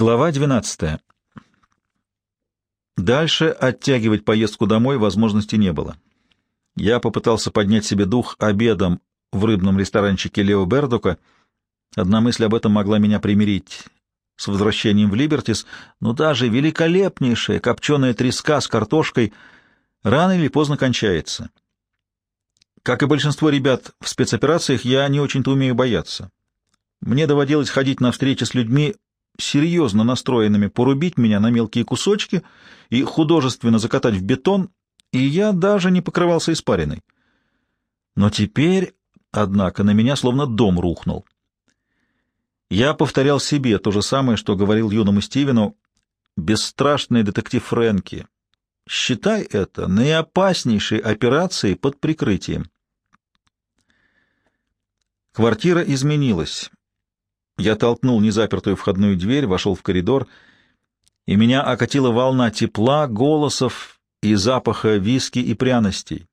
Глава 12. Дальше оттягивать поездку домой возможности не было. Я попытался поднять себе дух обедом в рыбном ресторанчике Лео Бердука. Одна мысль об этом могла меня примирить с возвращением в Либертис, но даже великолепнейшая копченая треска с картошкой рано или поздно кончается. Как и большинство ребят в спецоперациях, я не очень-то умею бояться. Мне доводилось ходить на встречи с людьми, серьезно настроенными порубить меня на мелкие кусочки и художественно закатать в бетон, и я даже не покрывался испариной. Но теперь, однако, на меня словно дом рухнул. Я повторял себе то же самое, что говорил юному Стивену, «Бесстрашный детектив Фрэнки, считай это наиопаснейшей операцией под прикрытием». Квартира изменилась. Я толкнул незапертую входную дверь, вошел в коридор, и меня окатила волна тепла, голосов и запаха виски и пряностей,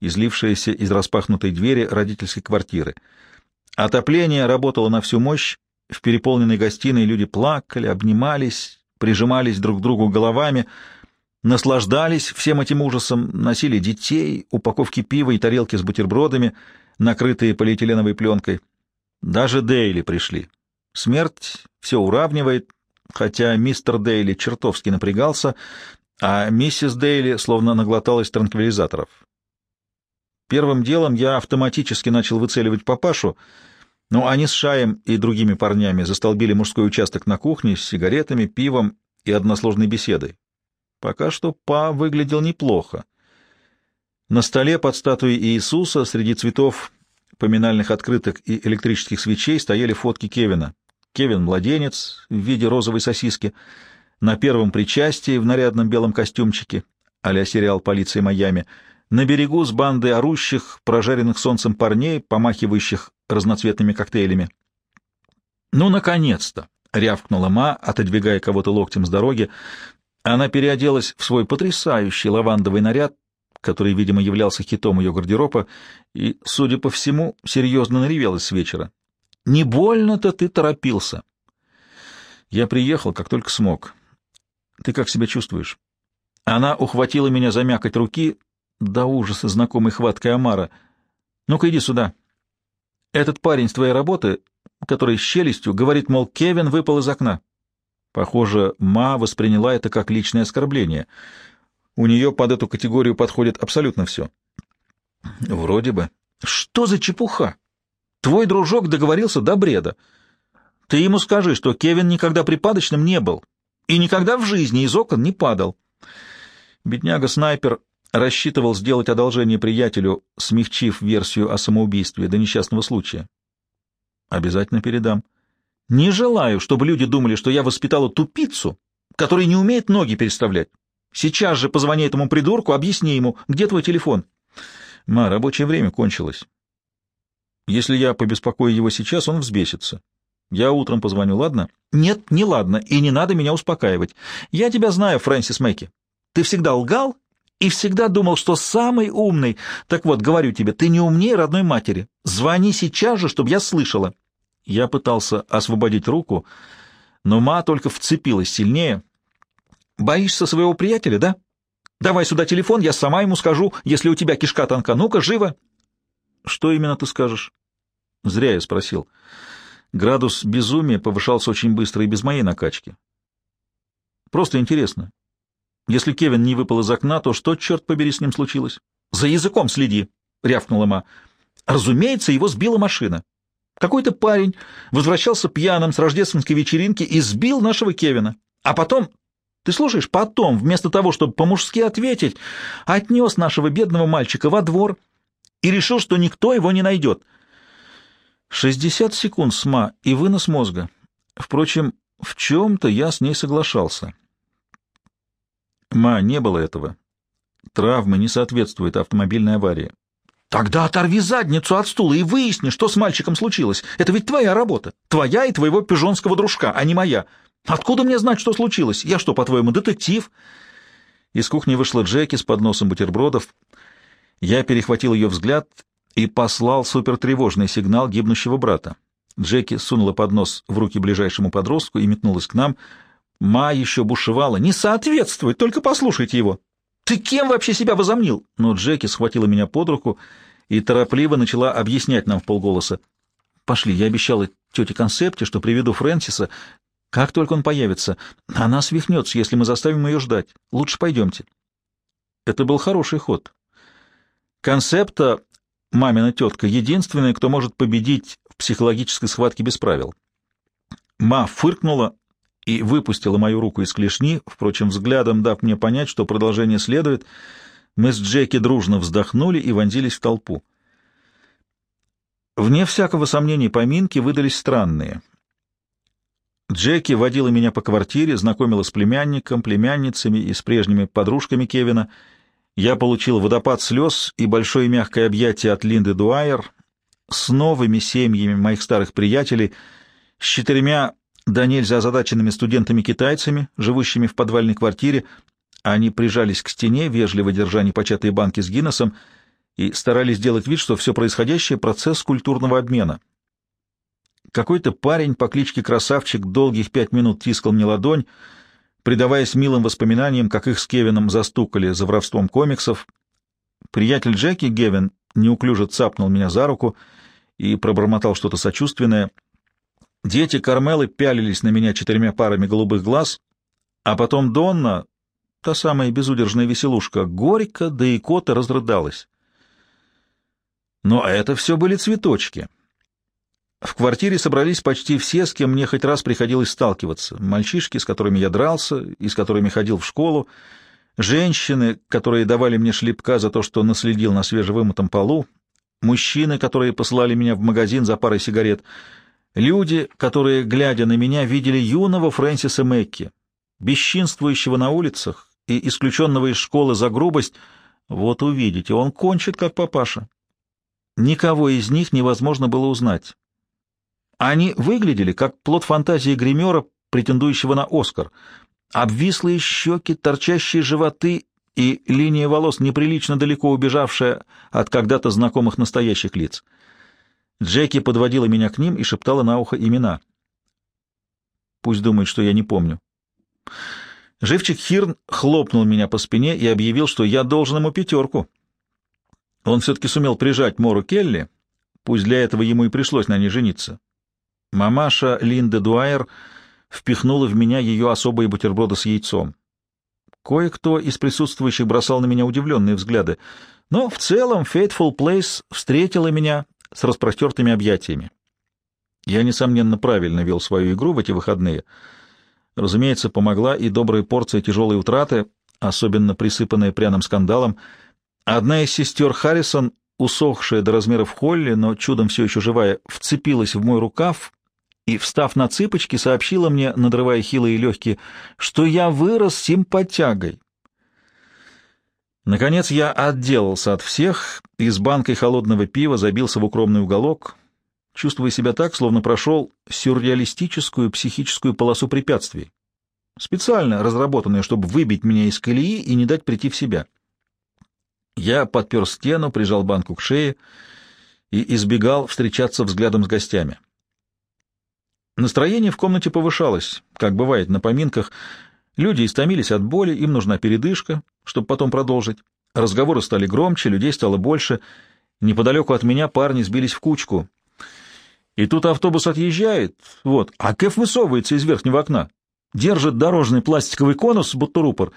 излившаяся из распахнутой двери родительской квартиры. Отопление работало на всю мощь, в переполненной гостиной люди плакали, обнимались, прижимались друг к другу головами, наслаждались всем этим ужасом, носили детей, упаковки пива и тарелки с бутербродами, накрытые полиэтиленовой пленкой. Даже Дейли пришли. Смерть все уравнивает, хотя мистер Дейли чертовски напрягался, а миссис Дейли словно наглоталась транквилизаторов. Первым делом я автоматически начал выцеливать папашу, но они с Шаем и другими парнями застолбили мужской участок на кухне с сигаретами, пивом и односложной беседой. Пока что Па выглядел неплохо. На столе под статуей Иисуса среди цветов, поминальных открыток и электрических свечей стояли фотки Кевина. Кевин — младенец в виде розовой сосиски, на первом причастии в нарядном белом костюмчике, а сериал «Полиция Майами», на берегу с бандой орущих, прожаренных солнцем парней, помахивающих разноцветными коктейлями. «Ну, наконец-то!» — рявкнула Ма, отодвигая кого-то локтем с дороги. Она переоделась в свой потрясающий лавандовый наряд, который, видимо, являлся хитом ее гардероба, и, судя по всему, серьезно наревелась с вечера. Не больно-то ты торопился. Я приехал, как только смог. Ты как себя чувствуешь? Она ухватила меня за мякоть руки, до ужаса знакомой хваткой Амара. Ну-ка иди сюда. Этот парень с твоей работы, который с челюстью, говорит, мол, Кевин выпал из окна. Похоже, Ма восприняла это как личное оскорбление. У нее под эту категорию подходит абсолютно все. Вроде бы. Что за чепуха? Твой дружок договорился до бреда. Ты ему скажи, что Кевин никогда припадочным не был и никогда в жизни из окон не падал. Бедняга-снайпер рассчитывал сделать одолжение приятелю, смягчив версию о самоубийстве до несчастного случая. Обязательно передам. Не желаю, чтобы люди думали, что я воспитала тупицу, который не умеет ноги переставлять. Сейчас же позвони этому придурку, объясни ему, где твой телефон. Ма, рабочее время кончилось. Если я побеспокою его сейчас, он взбесится. Я утром позвоню, ладно? Нет, не ладно, и не надо меня успокаивать. Я тебя знаю, Фрэнсис Мэкки. Ты всегда лгал и всегда думал, что самый умный. Так вот, говорю тебе, ты не умнее родной матери. Звони сейчас же, чтобы я слышала. Я пытался освободить руку, но ма только вцепилась сильнее. Боишься своего приятеля, да? Давай сюда телефон, я сама ему скажу, если у тебя кишка тонка. Ну-ка, живо. Что именно ты скажешь? Зря я спросил. Градус безумия повышался очень быстро и без моей накачки. Просто интересно. Если Кевин не выпал из окна, то что, черт побери, с ним случилось? За языком следи, рявкнула ма. Разумеется, его сбила машина. Какой-то парень возвращался пьяным с рождественской вечеринки и сбил нашего Кевина. А потом, ты слушаешь, потом, вместо того, чтобы по-мужски ответить, отнес нашего бедного мальчика во двор и решил, что никто его не найдет. Шестьдесят секунд сма и вынос мозга. Впрочем, в чем-то я с ней соглашался. Ма, не было этого. Травмы не соответствуют автомобильной аварии. Тогда оторви задницу от стула и выясни, что с мальчиком случилось. Это ведь твоя работа. Твоя и твоего пижонского дружка, а не моя. Откуда мне знать, что случилось? Я что, по-твоему, детектив? Из кухни вышла Джеки с подносом бутербродов. Я перехватил ее взгляд и послал супертревожный сигнал гибнущего брата. Джеки сунула поднос в руки ближайшему подростку и метнулась к нам — Ма еще бушевала. «Не соответствует, только послушайте его!» «Ты кем вообще себя возомнил?» Но Джеки схватила меня под руку и торопливо начала объяснять нам в полголоса. «Пошли, я обещала тете Концепте, что приведу Фрэнсиса, как только он появится. Она свихнется, если мы заставим ее ждать. Лучше пойдемте». Это был хороший ход. Концепта, мамина тетка, единственная, кто может победить в психологической схватке без правил. Ма фыркнула и выпустила мою руку из клешни, впрочем, взглядом дав мне понять, что продолжение следует. Мы с Джеки дружно вздохнули и вонзились в толпу. Вне всякого сомнения, поминки выдались странные. Джеки водила меня по квартире, знакомила с племянником, племянницами и с прежними подружками Кевина. Я получил водопад слез и большое мягкое объятие от Линды Дуайер с новыми семьями моих старых приятелей, с четырьмя да нельзя озадаченными студентами-китайцами, живущими в подвальной квартире. Они прижались к стене, вежливо держа непочатые банки с Гиннесом, и старались сделать вид, что все происходящее — процесс культурного обмена. Какой-то парень по кличке Красавчик долгих пять минут тискал мне ладонь, предаваясь милым воспоминаниям, как их с Кевином застукали за воровством комиксов. Приятель Джеки, Гевин, неуклюже цапнул меня за руку и пробормотал что-то сочувственное — Дети Кармелы пялились на меня четырьмя парами голубых глаз, а потом Донна, та самая безудержная веселушка, горько, да и кота разрыдалась. Но это все были цветочки. В квартире собрались почти все, с кем мне хоть раз приходилось сталкиваться. Мальчишки, с которыми я дрался и с которыми ходил в школу, женщины, которые давали мне шлепка за то, что наследил на свежевымытом полу, мужчины, которые послали меня в магазин за парой сигарет — Люди, которые, глядя на меня, видели юного Фрэнсиса Мэкки, бесчинствующего на улицах и исключенного из школы за грубость, вот увидите, он кончит, как папаша. Никого из них невозможно было узнать. Они выглядели, как плод фантазии гримера, претендующего на Оскар. Обвислые щеки, торчащие животы и линия волос, неприлично далеко убежавшая от когда-то знакомых настоящих лиц — Джеки подводила меня к ним и шептала на ухо имена. Пусть думает, что я не помню. Живчик Хирн хлопнул меня по спине и объявил, что я должен ему пятерку. Он все-таки сумел прижать Мору Келли, пусть для этого ему и пришлось на ней жениться. Мамаша Линда Дуайер впихнула в меня ее особые бутерброды с яйцом. Кое-кто из присутствующих бросал на меня удивленные взгляды, но в целом Faithful Place встретила меня с распростертыми объятиями. Я, несомненно, правильно вел свою игру в эти выходные. Разумеется, помогла и добрая порция тяжелой утраты, особенно присыпанная пряным скандалом. Одна из сестер Харрисон, усохшая до размеров Холли, но чудом все еще живая, вцепилась в мой рукав и, встав на цыпочки, сообщила мне, надрывая хилые легкие, что я вырос симпатягой. Наконец я отделался от всех и с банкой холодного пива забился в укромный уголок, чувствуя себя так, словно прошел сюрреалистическую психическую полосу препятствий, специально разработанную, чтобы выбить меня из колеи и не дать прийти в себя. Я подпер стену, прижал банку к шее и избегал встречаться взглядом с гостями. Настроение в комнате повышалось, как бывает на поминках, Люди истомились от боли, им нужна передышка, чтобы потом продолжить. Разговоры стали громче, людей стало больше. Неподалеку от меня парни сбились в кучку. И тут автобус отъезжает, вот, а Кэф высовывается из верхнего окна, держит дорожный пластиковый конус, будто рупор,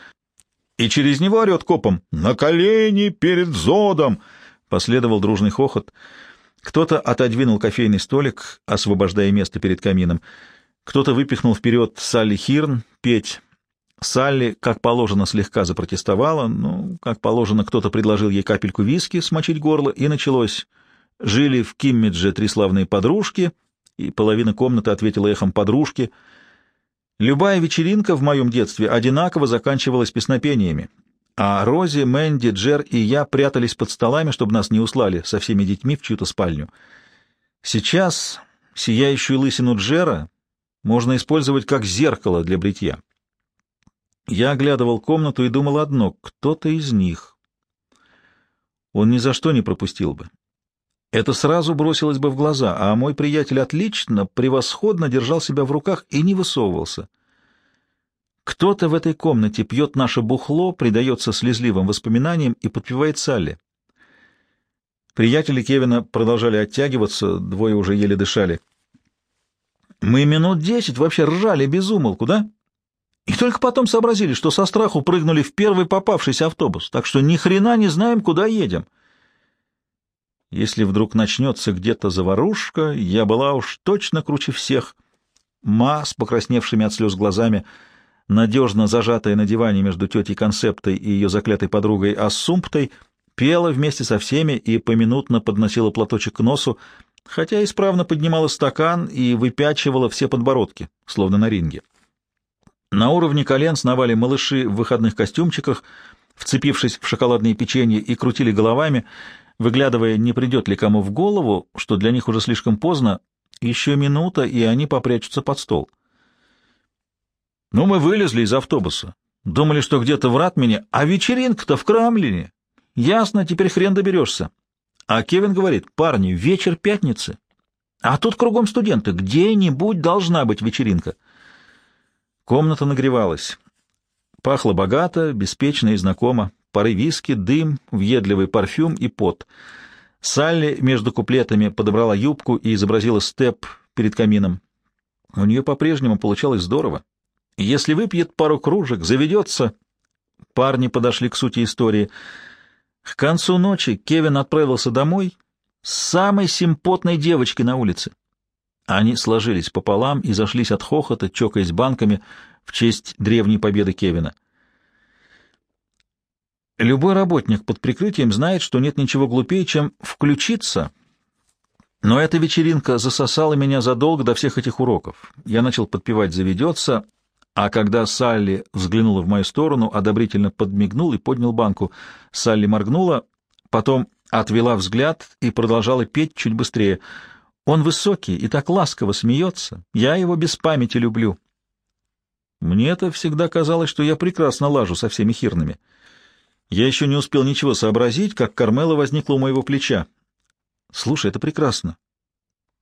и через него орет копом «На колени перед зодом!» Последовал дружный хохот. Кто-то отодвинул кофейный столик, освобождая место перед камином. Кто-то выпихнул вперед Салли Хирн петь Салли, как положено, слегка запротестовала, ну, как положено, кто-то предложил ей капельку виски смочить горло, и началось. Жили в Киммидже три славные подружки, и половина комнаты ответила эхом «подружки». Любая вечеринка в моем детстве одинаково заканчивалась песнопениями, а Рози, Мэнди, Джер и я прятались под столами, чтобы нас не услали со всеми детьми в чью-то спальню. Сейчас сияющую лысину Джера можно использовать как зеркало для бритья. Я оглядывал комнату и думал одно — кто-то из них. Он ни за что не пропустил бы. Это сразу бросилось бы в глаза, а мой приятель отлично, превосходно держал себя в руках и не высовывался. Кто-то в этой комнате пьет наше бухло, предается слезливым воспоминаниям и подпевает Салли. Приятели Кевина продолжали оттягиваться, двое уже еле дышали. Мы минут десять вообще ржали без умолку, да? И только потом сообразили, что со страху прыгнули в первый попавшийся автобус, так что ни хрена не знаем, куда едем. Если вдруг начнется где-то заварушка, я была уж точно круче всех. Ма с покрасневшими от слез глазами, надежно зажатая на диване между тетей Концептой и ее заклятой подругой Ассумптой, пела вместе со всеми и поминутно подносила платочек к носу, хотя исправно поднимала стакан и выпячивала все подбородки, словно на ринге. На уровне колен сновали малыши в выходных костюмчиках, вцепившись в шоколадные печенье и крутили головами, выглядывая, не придет ли кому в голову, что для них уже слишком поздно, еще минута, и они попрячутся под стол. Ну, мы вылезли из автобуса. Думали, что где-то в Ратмине, а вечеринка-то в Крамлине. Ясно, теперь хрен доберешься. А Кевин говорит, парни, вечер пятницы. А тут кругом студенты. Где-нибудь должна быть вечеринка. Комната нагревалась. Пахло богато, беспечно и знакомо. Пары виски, дым, въедливый парфюм и пот. Салли между куплетами подобрала юбку и изобразила степ перед камином. У нее по-прежнему получалось здорово. Если выпьет пару кружек, заведется. Парни подошли к сути истории. К концу ночи Кевин отправился домой с самой симпотной девочкой на улице. Они сложились пополам и зашлись от хохота, чокаясь банками в честь древней победы Кевина. Любой работник под прикрытием знает, что нет ничего глупее, чем включиться. Но эта вечеринка засосала меня задолго до всех этих уроков. Я начал подпевать «Заведется», а когда Салли взглянула в мою сторону, одобрительно подмигнул и поднял банку. Салли моргнула, потом отвела взгляд и продолжала петь чуть быстрее — он высокий и так ласково смеется. Я его без памяти люблю. Мне-то всегда казалось, что я прекрасно лажу со всеми хирными. Я еще не успел ничего сообразить, как Кармела возникла у моего плеча. Слушай, это прекрасно.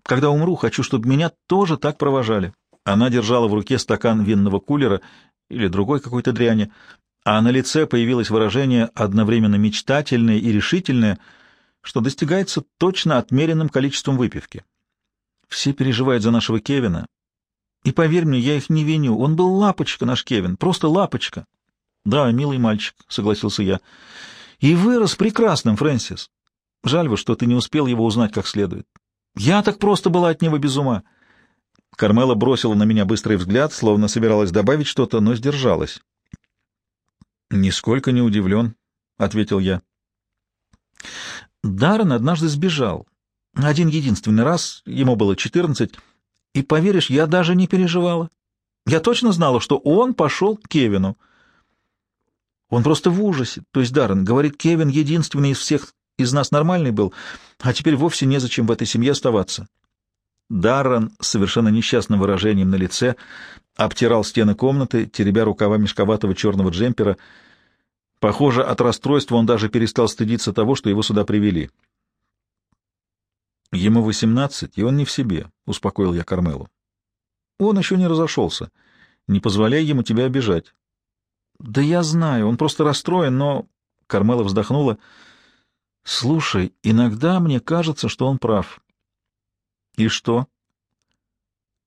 Когда умру, хочу, чтобы меня тоже так провожали. Она держала в руке стакан винного кулера или другой какой-то дряни, а на лице появилось выражение одновременно мечтательное и решительное, что достигается точно отмеренным количеством выпивки. Все переживают за нашего Кевина. И поверь мне, я их не виню. Он был лапочка, наш Кевин, просто лапочка. Да, милый мальчик, согласился я. И вырос прекрасным, Фрэнсис. Жаль бы, что ты не успел его узнать как следует. Я так просто была от него без ума. Кармела бросила на меня быстрый взгляд, словно собиралась добавить что-то, но сдержалась. «Нисколько не удивлен», — ответил я. Даррен однажды сбежал. Один единственный раз, ему было четырнадцать, и, поверишь, я даже не переживала. Я точно знала, что он пошел к Кевину. Он просто в ужасе. То есть Даррен говорит, Кевин единственный из всех из нас нормальный был, а теперь вовсе незачем в этой семье оставаться. Даррен с совершенно несчастным выражением на лице обтирал стены комнаты, теребя рукава мешковатого черного джемпера. Похоже, от расстройства он даже перестал стыдиться того, что его сюда привели. Ему восемнадцать, и он не в себе, — успокоил я Кармелу. Он еще не разошелся. Не позволяй ему тебя обижать. Да я знаю, он просто расстроен, но... Кармела вздохнула. Слушай, иногда мне кажется, что он прав. И что?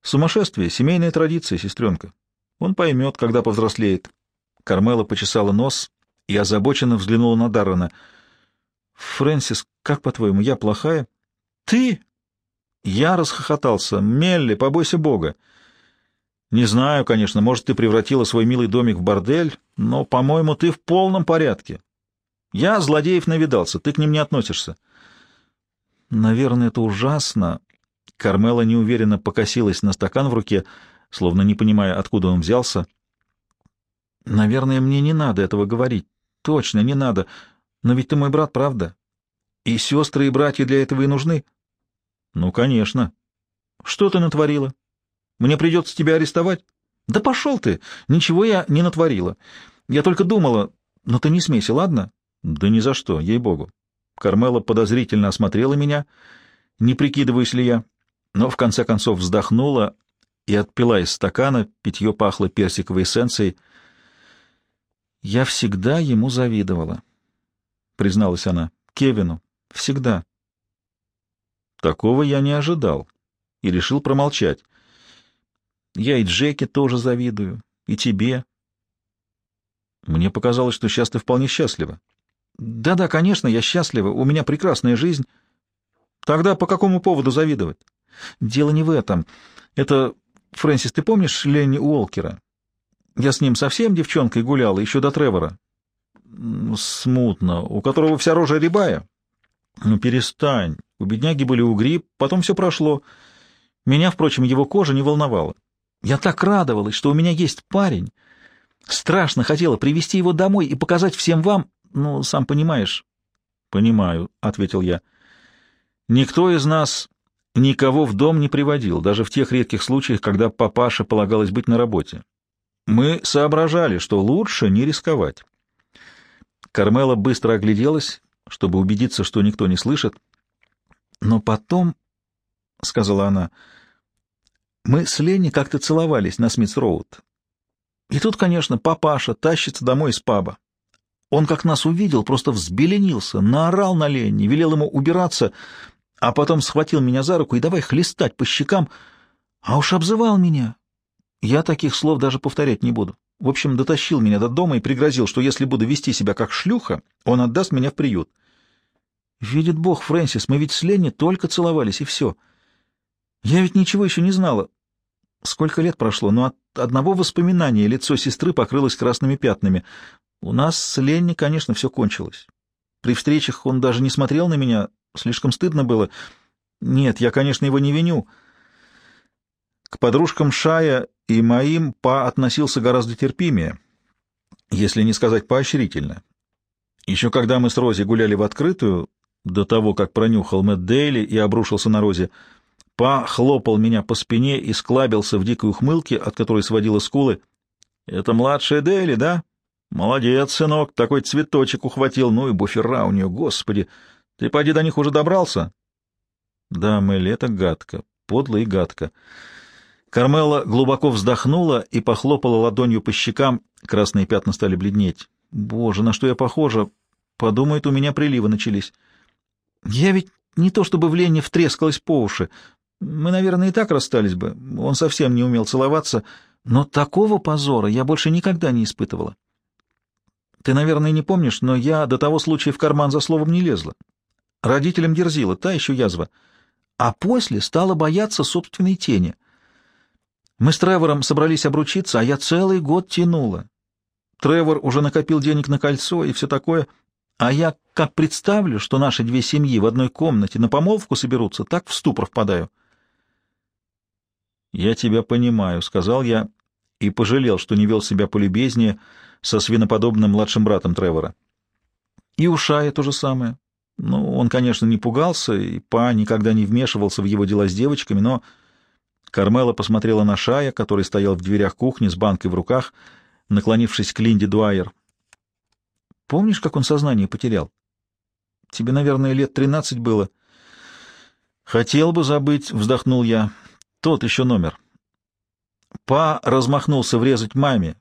Сумасшествие, семейная традиция, сестренка. Он поймет, когда повзрослеет. Кармела почесала нос и озабоченно взглянула на Даррена. Фрэнсис, как по-твоему, я плохая? Ты? Я расхохотался. Мелли, побойся Бога. Не знаю, конечно, может, ты превратила свой милый домик в бордель, но, по-моему, ты в полном порядке. Я злодеев навидался, ты к ним не относишься. Наверное, это ужасно. Кармела неуверенно покосилась на стакан в руке, словно не понимая, откуда он взялся. Наверное, мне не надо этого говорить. Точно, не надо. Но ведь ты мой брат, правда? И сестры и братья для этого и нужны. Ну, конечно. Что ты натворила? Мне придется тебя арестовать? Да пошел ты! Ничего я не натворила. Я только думала... Но ты не смейся, ладно? Да ни за что, ей-богу. Кармела подозрительно осмотрела меня, не прикидываюсь ли я, но в конце концов вздохнула и отпила из стакана, питье пахло персиковой эссенцией. «Я всегда ему завидовала», — призналась она. «Кевину. Всегда». Такого я не ожидал и решил промолчать. Я и Джеки тоже завидую, и тебе. Мне показалось, что сейчас ты вполне счастлива. Да-да, конечно, я счастлива, у меня прекрасная жизнь. Тогда по какому поводу завидовать? Дело не в этом. Это, Фрэнсис, ты помнишь Ленни Уолкера? Я с ним совсем девчонкой гуляла, еще до Тревора. Смутно. У которого вся рожа рябая? Ну, перестань. У бедняги были угри, потом все прошло. Меня, впрочем, его кожа не волновала. Я так радовалась, что у меня есть парень. Страшно хотела привести его домой и показать всем вам, ну, сам понимаешь. — Понимаю, — ответил я. — Никто из нас никого в дом не приводил, даже в тех редких случаях, когда папаша полагалось быть на работе. Мы соображали, что лучше не рисковать. Кармела быстро огляделась, чтобы убедиться, что никто не слышит. Но потом, — сказала она, — мы с Ленни как-то целовались на Смитс-Роуд. И тут, конечно, папаша тащится домой из паба. Он, как нас увидел, просто взбеленился, наорал на Ленни, велел ему убираться, а потом схватил меня за руку и давай хлестать по щекам, а уж обзывал меня. Я таких слов даже повторять не буду. В общем, дотащил меня до дома и пригрозил, что если буду вести себя как шлюха, он отдаст меня в приют. Видит Бог, Фрэнсис, мы ведь с Ленни только целовались, и все. Я ведь ничего еще не знала. Сколько лет прошло, но от одного воспоминания лицо сестры покрылось красными пятнами. У нас с Ленни, конечно, все кончилось. При встречах он даже не смотрел на меня, слишком стыдно было. Нет, я, конечно, его не виню. К подружкам Шая и моим Па относился гораздо терпимее, если не сказать поощрительно. Еще когда мы с Рози гуляли в открытую, до того, как пронюхал Мэтт Дейли и обрушился на Розе, Па хлопал меня по спине и склабился в дикой ухмылке, от которой сводила скулы. — Это младшая Дейли, да? — Молодец, сынок, такой цветочек ухватил. Ну и буфера у нее, господи! Ты, поди, до них уже добрался? — Да, Мэлли, это гадко, подло и гадко. Кармела глубоко вздохнула и похлопала ладонью по щекам, красные пятна стали бледнеть. — Боже, на что я похожа? Подумает, у меня приливы начались. Я ведь не то чтобы в Лене втрескалась по уши. Мы, наверное, и так расстались бы. Он совсем не умел целоваться. Но такого позора я больше никогда не испытывала. Ты, наверное, не помнишь, но я до того случая в карман за словом не лезла. Родителям дерзила, та еще язва. А после стала бояться собственной тени. Мы с Тревором собрались обручиться, а я целый год тянула. Тревор уже накопил денег на кольцо и все такое — а я как представлю, что наши две семьи в одной комнате на помолвку соберутся, так в ступор впадаю. «Я тебя понимаю», — сказал я, и пожалел, что не вел себя полюбезнее со свиноподобным младшим братом Тревора. И у Шая то же самое. Ну, он, конечно, не пугался, и Па никогда не вмешивался в его дела с девочками, но... Кармела посмотрела на Шая, который стоял в дверях кухни с банкой в руках, наклонившись к Линде Дуайер. Помнишь, как он сознание потерял? Тебе, наверное, лет тринадцать было. Хотел бы забыть, вздохнул я. Тот еще номер. Па размахнулся врезать маме.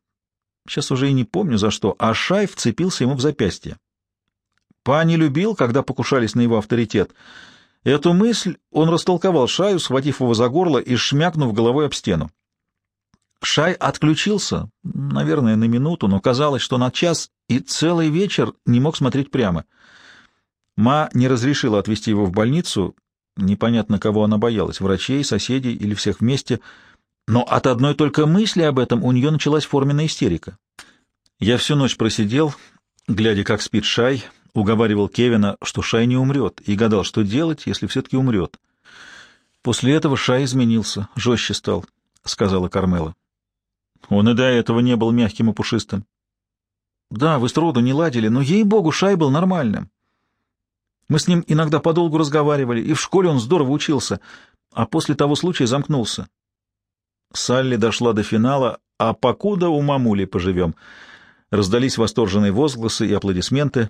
Сейчас уже и не помню за что, а Шай вцепился ему в запястье. Па не любил, когда покушались на его авторитет. Эту мысль он растолковал Шаю, схватив его за горло и шмякнув головой об стену. Шай отключился, наверное, на минуту, но казалось, что на час и целый вечер не мог смотреть прямо. Ма не разрешила отвезти его в больницу, непонятно, кого она боялась, врачей, соседей или всех вместе, но от одной только мысли об этом у нее началась форменная истерика. Я всю ночь просидел, глядя, как спит Шай, уговаривал Кевина, что Шай не умрет, и гадал, что делать, если все-таки умрет. После этого Шай изменился, жестче стал, — сказала Кармела. Он и до этого не был мягким и пушистым. Да, вы с роду не ладили, но, ей-богу, Шай был нормальным. Мы с ним иногда подолгу разговаривали, и в школе он здорово учился, а после того случая замкнулся. Салли дошла до финала, а покуда у мамули поживем. Раздались восторженные возгласы и аплодисменты.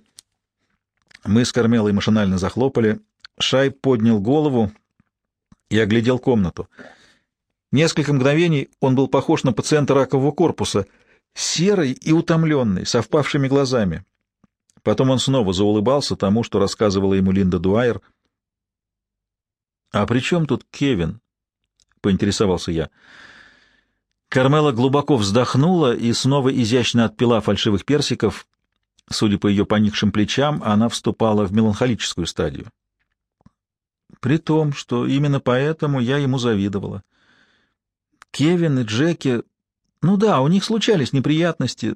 Мы с Кормелой машинально захлопали. Шай поднял голову и оглядел комнату — Несколько мгновений он был похож на пациента ракового корпуса, серый и утомленный, со впавшими глазами. Потом он снова заулыбался тому, что рассказывала ему Линда Дуайер. «А при чем тут Кевин?» — поинтересовался я. Кармела глубоко вздохнула и снова изящно отпила фальшивых персиков. Судя по ее поникшим плечам, она вступала в меланхолическую стадию. При том, что именно поэтому я ему завидовала. Кевин и Джеки... Ну да, у них случались неприятности,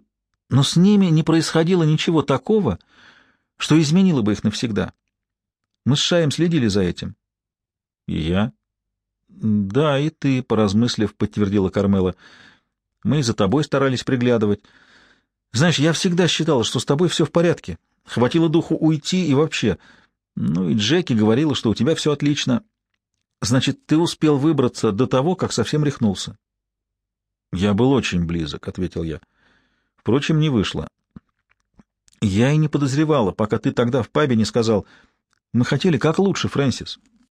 но с ними не происходило ничего такого, что изменило бы их навсегда. Мы с Шаем следили за этим. И я? Да, и ты, поразмыслив, подтвердила Кармела. Мы и за тобой старались приглядывать. Знаешь, я всегда считала, что с тобой все в порядке. Хватило духу уйти и вообще. Ну и Джеки говорила, что у тебя все отлично. Значит, ты успел выбраться до того, как совсем рехнулся. Я был очень близок, ответил я. Впрочем, не вышло. Я и не подозревала, пока ты тогда в пабе не сказал: "Мы хотели как лучше, Фрэнсис.